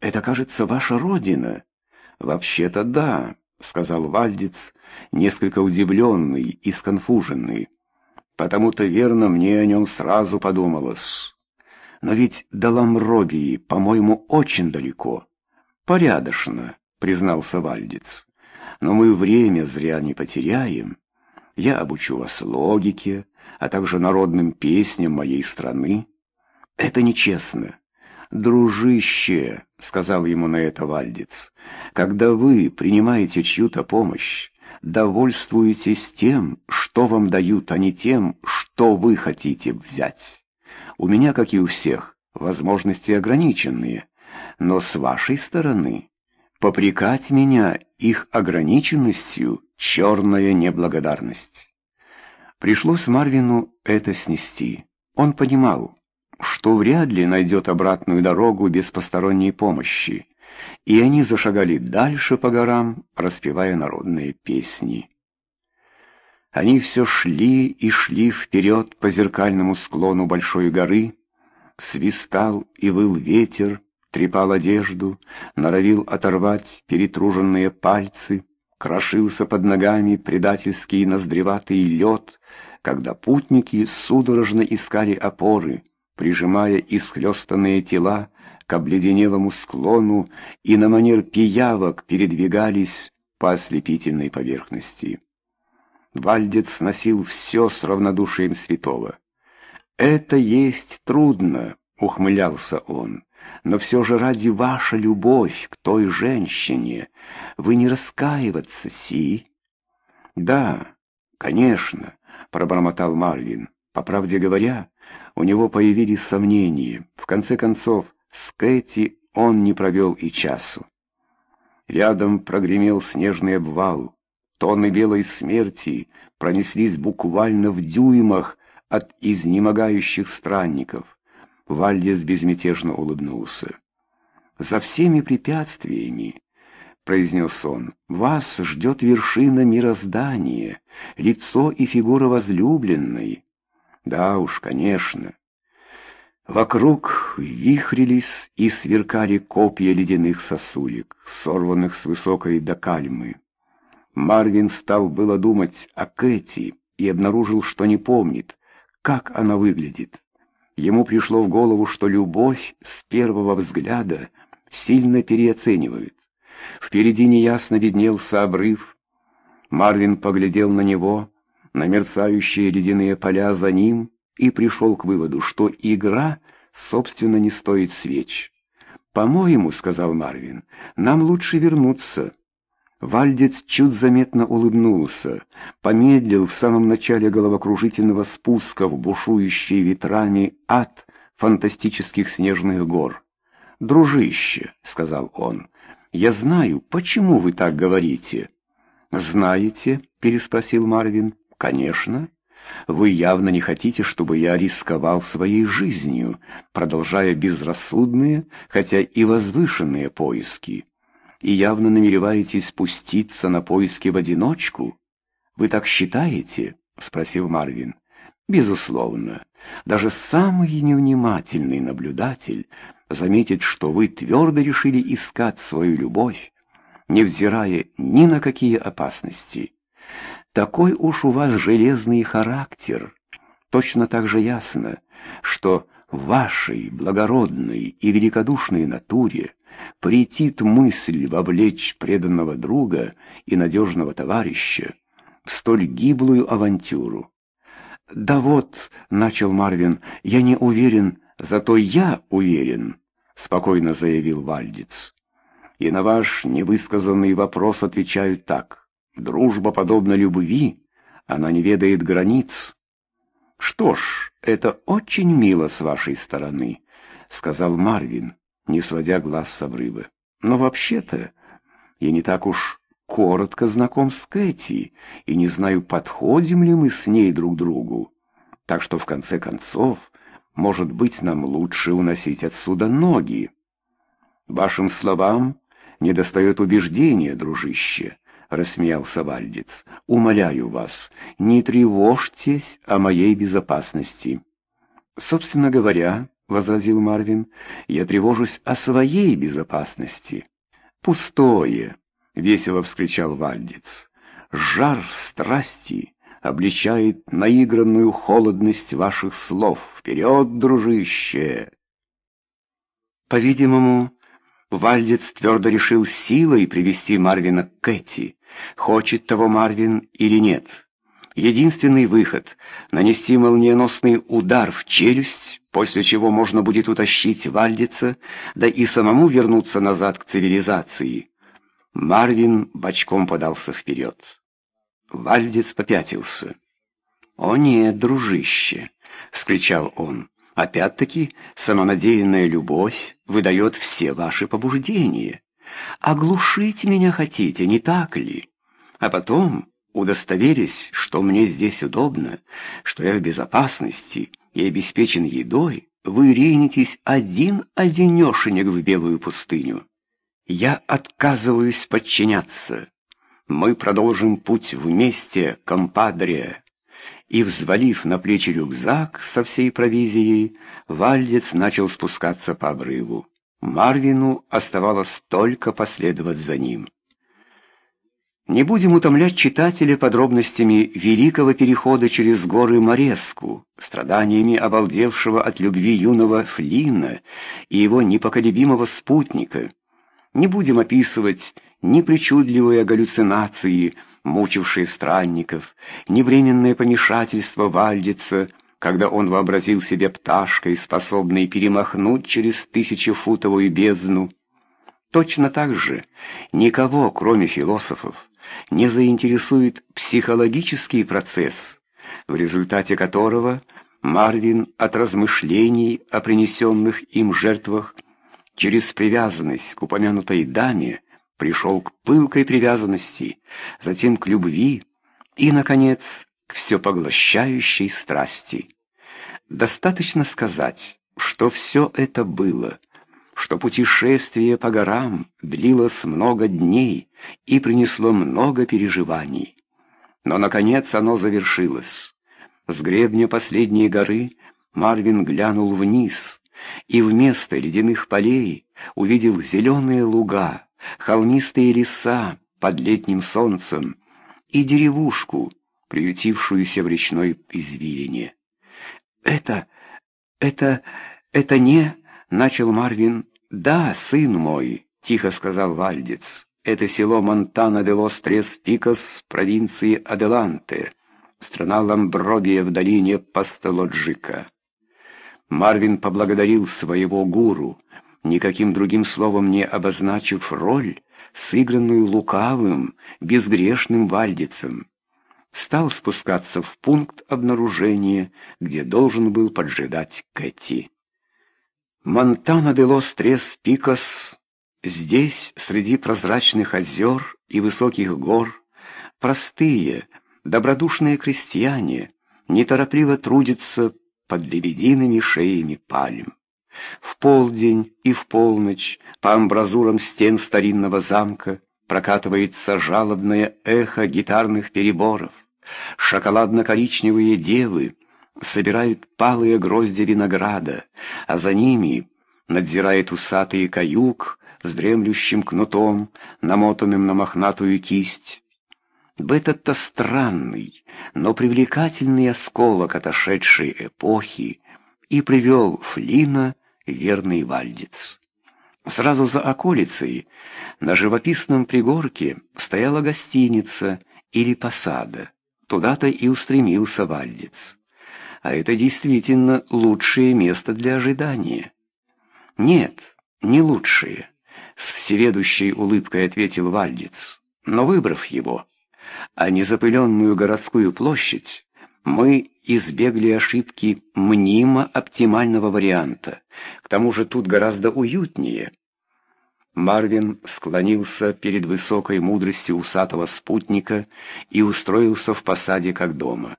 это, кажется, ваша родина». «Вообще-то да», — сказал Вальдец, несколько удивленный и сконфуженный. «Потому-то верно мне о нем сразу подумалось. Но ведь до Ламробии, по-моему, очень далеко». «Порядочно», — признался Вальдец. «Но мы время зря не потеряем. Я обучу вас логике, а также народным песням моей страны. Это нечестно. «Дружище», — сказал ему на это Вальдец, — «когда вы принимаете чью-то помощь, довольствуетесь тем, что вам дают, а не тем, что вы хотите взять. У меня, как и у всех, возможности ограниченные, но с вашей стороны попрекать меня их ограниченностью — черная неблагодарность». Пришлось Марвину это снести. Он понимал, что вряд ли найдет обратную дорогу без посторонней помощи, и они зашагали дальше по горам, распевая народные песни. Они все шли и шли вперед по зеркальному склону большой горы, свистал и выл ветер, трепал одежду, норовил оторвать перетруженные пальцы, крошился под ногами предательский ноздреватый лед, когда путники судорожно искали опоры — прижимая исхлестанные тела к обледенелому склону и на манер пиявок передвигались по ослепительной поверхности. Вальдец носил все с равнодушием святого. «Это есть трудно», — ухмылялся он, — «но все же ради ваша любовь к той женщине вы не раскаиваться, Си?» «Да, конечно», — пробормотал Марвин. «По правде говоря, у него появились сомнения. В конце концов, с Кэти он не провел и часу. Рядом прогремел снежный обвал. Тонны белой смерти пронеслись буквально в дюймах от изнемогающих странников. Вальдес безмятежно улыбнулся. «За всеми препятствиями, — произнес он, — вас ждет вершина мироздания, лицо и фигура возлюбленной». Да уж, конечно. Вокруг вихрились и сверкали копья ледяных сосулек, сорванных с высокой докальмы. Марвин стал было думать о Кэти и обнаружил, что не помнит, как она выглядит. Ему пришло в голову, что любовь с первого взгляда сильно переоценивают. Впереди неясно виднелся обрыв. Марвин поглядел на него, на мерцающие ледяные поля за ним и пришел к выводу, что игра, собственно, не стоит свеч. «По-моему, — сказал Марвин, — нам лучше вернуться». Вальдец чуть заметно улыбнулся, помедлил в самом начале головокружительного спуска в бушующий ветрами ад фантастических снежных гор. «Дружище», — сказал он, — «я знаю, почему вы так говорите». «Знаете?» — переспросил Марвин. «Конечно. Вы явно не хотите, чтобы я рисковал своей жизнью, продолжая безрассудные, хотя и возвышенные поиски. И явно намереваетесь спуститься на поиски в одиночку? Вы так считаете?» — спросил Марвин. «Безусловно. Даже самый невнимательный наблюдатель заметит, что вы твердо решили искать свою любовь, невзирая ни на какие опасности». Такой уж у вас железный характер. Точно так же ясно, что в вашей благородной и великодушной натуре претит мысль вовлечь преданного друга и надежного товарища в столь гиблую авантюру. «Да вот», — начал Марвин, — «я не уверен, зато я уверен», — спокойно заявил Вальдец. «И на ваш невысказанный вопрос отвечаю так». Дружба подобна любви, она не ведает границ. Что ж, это очень мило с вашей стороны, сказал Марвин, не сводя глаз с обрыва. Но вообще-то я не так уж коротко знаком с Кэти и не знаю, подходим ли мы с ней друг другу. Так что в конце концов, может быть, нам лучше уносить отсюда ноги. Вашим словам недостает убеждения, дружище. — рассмеялся Вальдец. «Умоляю вас, не тревожьтесь о моей безопасности». Собственно говоря, — возразил Марвин. «Я тревожусь о своей безопасности». «Пустое!» — весело вскричал Вальдец. «Жар страсти обличает наигранную холодность ваших слов. Вперед, дружище!» По-видимому, Вальдец твердо решил силой привести Марвина к Кэти, хочет того Марвин или нет. Единственный выход — нанести молниеносный удар в челюсть, после чего можно будет утащить Вальдица, да и самому вернуться назад к цивилизации. Марвин бочком подался вперед. Вальдец попятился. «О нет, дружище!» — вскричал он. «Опять-таки, самонадеянная любовь выдает все ваши побуждения. Оглушить меня хотите, не так ли? А потом удостоверясь, что мне здесь удобно, что я в безопасности и обеспечен едой, вы ринетесь один-одинешенек в белую пустыню. Я отказываюсь подчиняться. Мы продолжим путь вместе, компадрия. И, взвалив на плечи рюкзак со всей провизией, Вальдец начал спускаться по обрыву. Марвину оставалось только последовать за ним. Не будем утомлять читателя подробностями великого перехода через горы Мореску, страданиями обалдевшего от любви юного Флина и его непоколебимого спутника. Не будем описывать ни причудливые галлюцинации, мучившие странников, ни временное помешательство Вальдица, когда он вообразил себя пташкой, способной перемахнуть через тысячефутовую бездну. Точно так же никого, кроме философов, не заинтересует психологический процесс, в результате которого Марвин от размышлений о принесенных им жертвах через привязанность к упомянутой даме пришел к пылкой привязанности, затем к любви и, наконец, к всепоглощающей страсти. Достаточно сказать, что все это было – что путешествие по горам длилось много дней и принесло много переживаний. Но, наконец, оно завершилось. С гребня последней горы Марвин глянул вниз и вместо ледяных полей увидел зеленые луга, холмистые леса под летним солнцем и деревушку, приютившуюся в речной извилине. «Это... это... это не...» — начал Марвин. «Да, сын мой», — тихо сказал Вальдец. «Это село Монтана-де-Лос-Трес-Пикос, провинции Аделанте, страна Ламбробия в долине Пастелоджика». Марвин поблагодарил своего гуру, никаким другим словом не обозначив роль, сыгранную лукавым, безгрешным Вальдецем. Стал спускаться в пункт обнаружения, где должен был поджидать Кэти. Монтана де лос Трес Пикос, здесь, среди прозрачных озер и высоких гор, простые, добродушные крестьяне неторопливо трудятся под лебедиными шеями пальм. В полдень и в полночь по амбразурам стен старинного замка прокатывается жалобное эхо гитарных переборов. Шоколадно-коричневые девы собирают палые грозди винограда, а за ними надзирает усатый каюк с дремлющим кнутом, намотанным на мохнатую кисть. Этот-то странный, но привлекательный осколок отошедшей эпохи и привел Флина верный вальдец. Сразу за околицей, на живописном пригорке, стояла гостиница или посада. Туда-то и устремился вальдец а это действительно лучшее место для ожидания. Нет, не лучшее, с всеведущей улыбкой ответил Вальдец, но выбрав его, а не запыленную городскую площадь, мы избегли ошибки мнимо оптимального варианта. К тому же тут гораздо уютнее. Марвин склонился перед высокой мудростью усатого спутника и устроился в посаде как дома.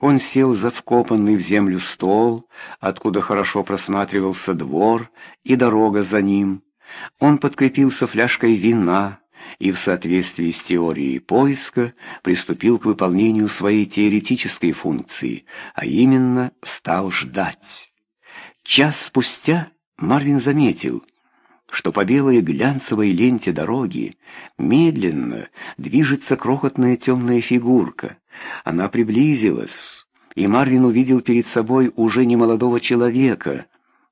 Он сел за вкопанный в землю стол, откуда хорошо просматривался двор и дорога за ним. Он подкрепился фляжкой вина и в соответствии с теорией поиска приступил к выполнению своей теоретической функции, а именно стал ждать. Час спустя Марвин заметил, что по белой глянцевой ленте дороги медленно движется крохотная темная фигурка. Она приблизилась, и Марвин увидел перед собой уже немолодого человека,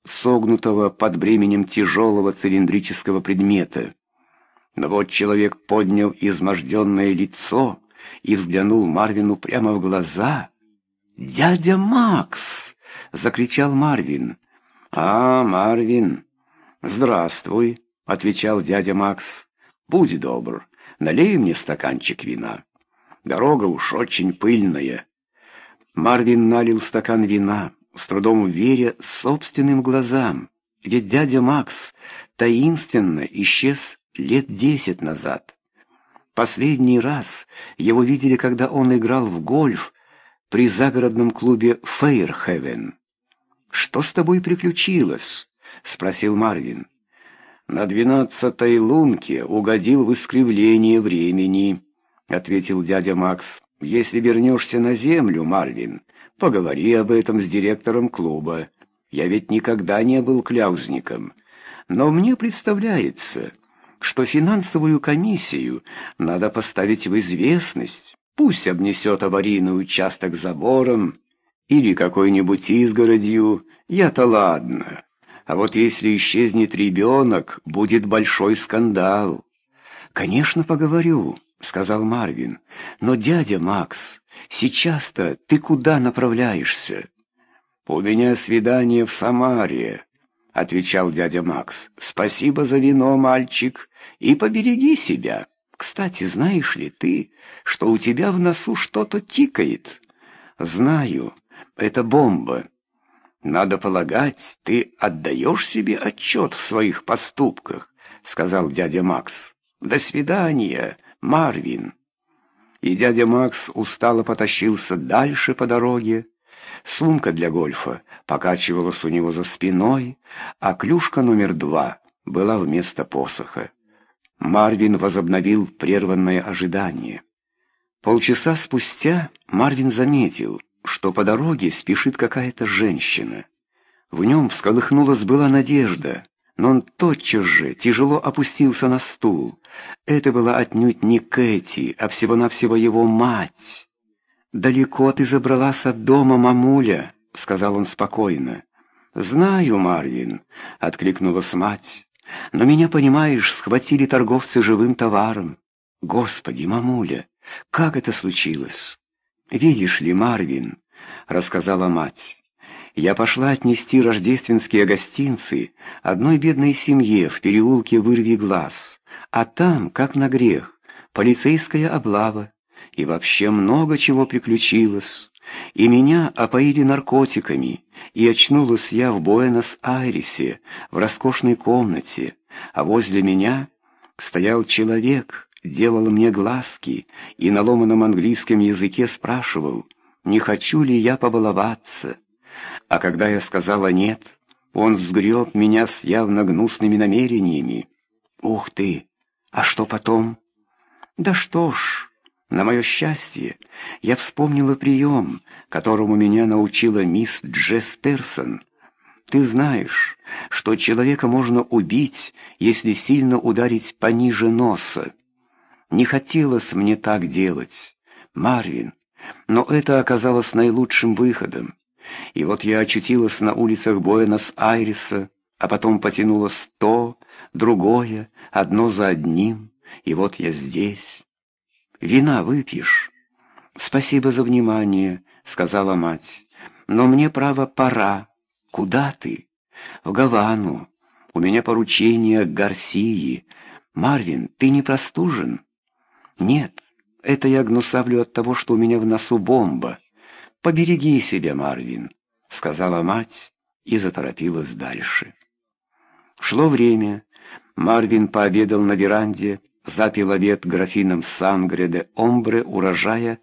согнутого под бременем тяжелого цилиндрического предмета. Но вот человек поднял изможденное лицо и взглянул Марвину прямо в глаза. «Дядя Макс!» — закричал Марвин. «А, Марвин, здравствуй!» — отвечал дядя Макс. «Будь добр, налей мне стаканчик вина. Дорога уж очень пыльная». Марвин налил стакан вина, с трудом веря собственным глазам. Ведь дядя Макс таинственно исчез лет десять назад. Последний раз его видели, когда он играл в гольф при загородном клубе «Фейрхевен». «Что с тобой приключилось?» — спросил Марвин. «На двенадцатой лунке угодил в искривление времени», — ответил дядя Макс. «Если вернешься на землю, Марвин, поговори об этом с директором клуба. Я ведь никогда не был кляузником. Но мне представляется, что финансовую комиссию надо поставить в известность. Пусть обнесет аварийный участок забором или какой-нибудь изгородью. Я-то ладно. А вот если исчезнет ребенок, будет большой скандал. «Конечно, поговорю», — сказал Марвин. «Но, дядя Макс, сейчас-то ты куда направляешься?» «У меня свидание в Самаре», — отвечал дядя Макс. «Спасибо за вино, мальчик, и побереги себя. Кстати, знаешь ли ты, что у тебя в носу что-то тикает?» «Знаю, это бомба». «Надо полагать, ты отдаешь себе отчет в своих поступках», — сказал дядя Макс. «До свидания, Марвин». И дядя Макс устало потащился дальше по дороге. Сумка для гольфа покачивалась у него за спиной, а клюшка номер два была вместо посоха. Марвин возобновил прерванное ожидание. Полчаса спустя Марвин заметил — что по дороге спешит какая-то женщина. В нем всколыхнулась была надежда, но он тотчас же тяжело опустился на стул. Это была отнюдь не Кэти, а всего-навсего его мать. «Далеко ты забралась от дома, мамуля», — сказал он спокойно. «Знаю, Марвин», — откликнулась мать. «Но меня, понимаешь, схватили торговцы живым товаром. Господи, мамуля, как это случилось?» «Видишь ли, Марвин», — рассказала мать, — «я пошла отнести рождественские гостинцы одной бедной семье в переулке Вырви глаз, а там, как на грех, полицейская облава, и вообще много чего приключилось, и меня опоили наркотиками, и очнулась я в Буэнос-Айресе, в роскошной комнате, а возле меня стоял человек, делал мне глазки и на ломаном английском языке спрашивал, не хочу ли я побаловаться. А когда я сказала «нет», он сгреб меня с явно гнусными намерениями. «Ух ты! А что потом?» «Да что ж, на мое счастье, я вспомнила прием, которому меня научила мисс Джесс Персон. Ты знаешь, что человека можно убить, если сильно ударить пониже носа. Не хотелось мне так делать, Марвин, но это оказалось наилучшим выходом. И вот я очутилась на улицах Буэнос-Айреса, а потом потянулось то, другое, одно за одним, и вот я здесь. Вина выпьешь? Спасибо за внимание, сказала мать. Но мне, право, пора. Куда ты? В Гавану. У меня поручение к Гарсии. Марвин, ты не простужен? «Нет, это я гнусавлю от того, что у меня в носу бомба. Побереги себя, Марвин», — сказала мать и заторопилась дальше. Шло время. Марвин пообедал на веранде, запил обед графином Сангре де Омбре урожая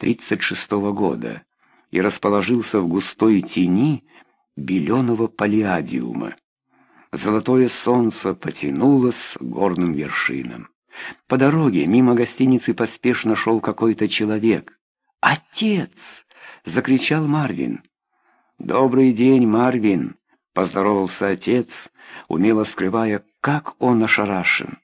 36-го года и расположился в густой тени беленого палеадиума. Золотое солнце потянулось к горным вершинам. По дороге мимо гостиницы поспешно шел какой-то человек. «Отец!» — закричал Марвин. «Добрый день, Марвин!» поздоровался отец, умело скрывая, как он ошарашен.